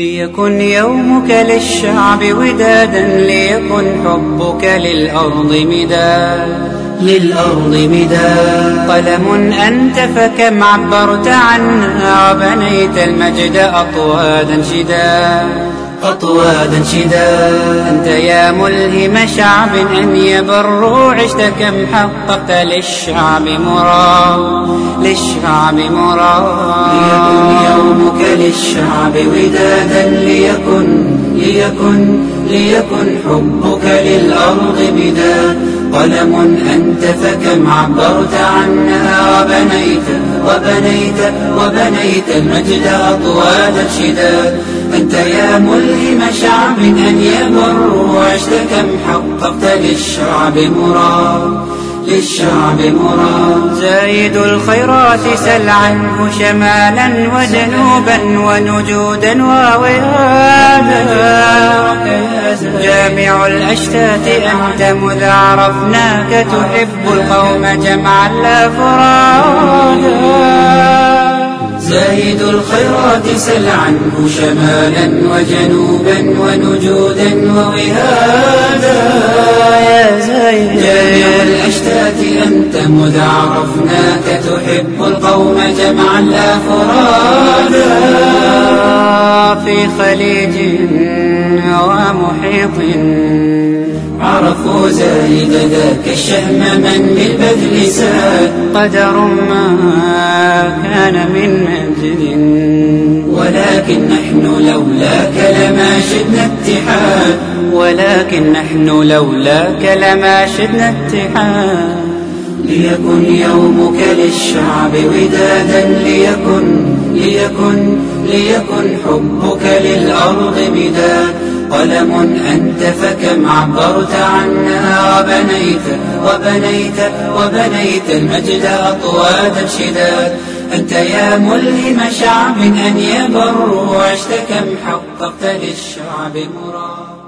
ليكن يومك للشعب ودادا ليكن حبك للأرض مداد. للأرض مداد. قلم أنت فكم عبرت عنها وبنيت المجد أطوادا شداد أطوادا شدا. أنت يا ملهم شعب أن يبروا عشت كم حققت للشعب مراد. للشعب مراد. يومك للشعب ودادا ليكن ليكن ليكن حبك للأرض بداد قلم أنت فكم عبرت عنها؟ وبنيت وبنيت وبنيت المجد أطوال الشداد أنت يا ملهم شعب أن يمر وعشت كم حققت للشعب مراد للشعب مراد. زايد الخيرات سل عنه شمالا وجنوبا ونجودا ووهادا جامع الأشتات أنت مذ عرفناك تحب القوم جمعا لا فرادا. زاهد الخيرات سل عنه شمالا وجنوبا ونجودا ووهادا يا زايد. جامع مذ عرفناك تحب القوم جمعا لا فرادا في خليج ومحيط. عرفوا زايد ذاك الشهم من بالبذل ساد. قدر ما كان من أجل ولكن نحن لولاك لما شدنا اتحاد. ولكن نحن لولاك لما شدنا اتحاد. ليكن يومك للشعب ودادا ليكن ليكن ليكن حبك للأرض مداد قلم أنت فكم عبرت عنها وبنيت وبنيت وبنيت المجد أطواد الشداد أنت يا ملهم شعب أن يبر وعشت كم حققت للشعب مراد.